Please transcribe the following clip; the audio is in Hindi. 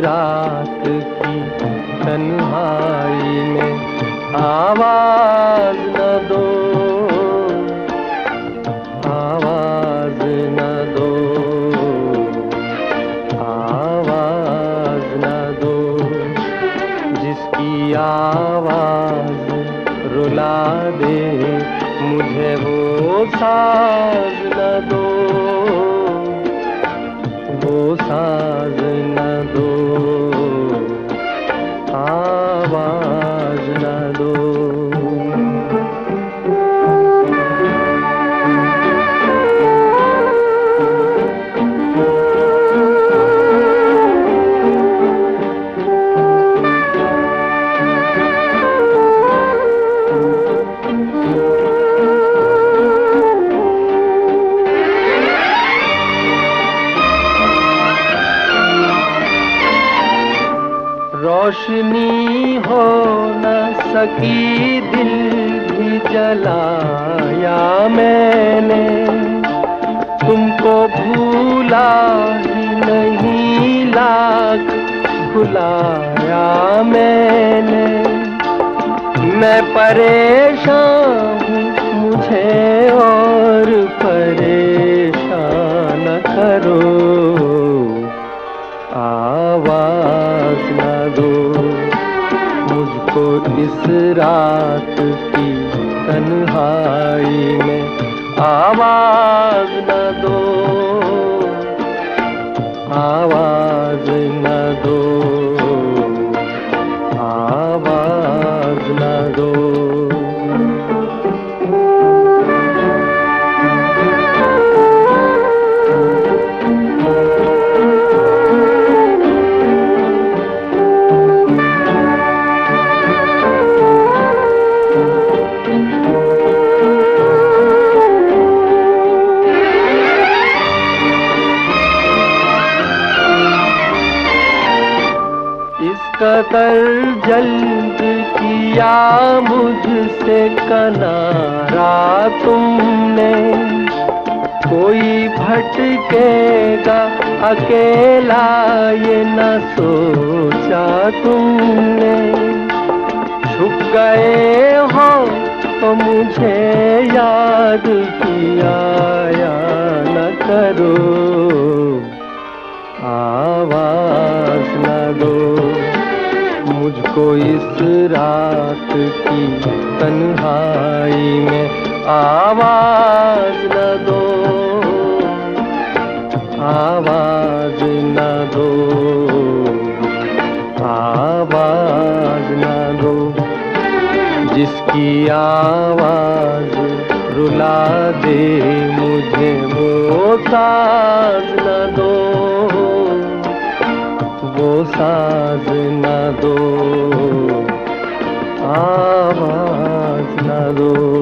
रात की तन्हाई में आवाज़ न दो। आवाज़ न दो। आवाज़ न दो। जिसकी आवाज़ रुला दे, मुझे वो साज न दो। वो साज रोशनी हो न सकी दिल भी जलाया मैंने। तुमको भूला ही नहीं लाख भुलाया मैंने। मैं परेशान हूँ, मुझे और परेशान करो। इस रात की तन्हाई में आवाज़ न दो। आवाज़ इस कदर जल्द किया मुझसे कनारा तुमने। कोई भटकेगा अकेला ये न सोचा तुमने। छुप गए हो तो मुझे याद किया या न करो। आवाज़ मुझको इस रात की तन्हाई में आवाज़ न दो। आवाज़ न दो। आवाज़ न दो। जिसकी आवाज़ रुला दे मुझे, वो साज न दो। वो साज न दो आवाज़ न दो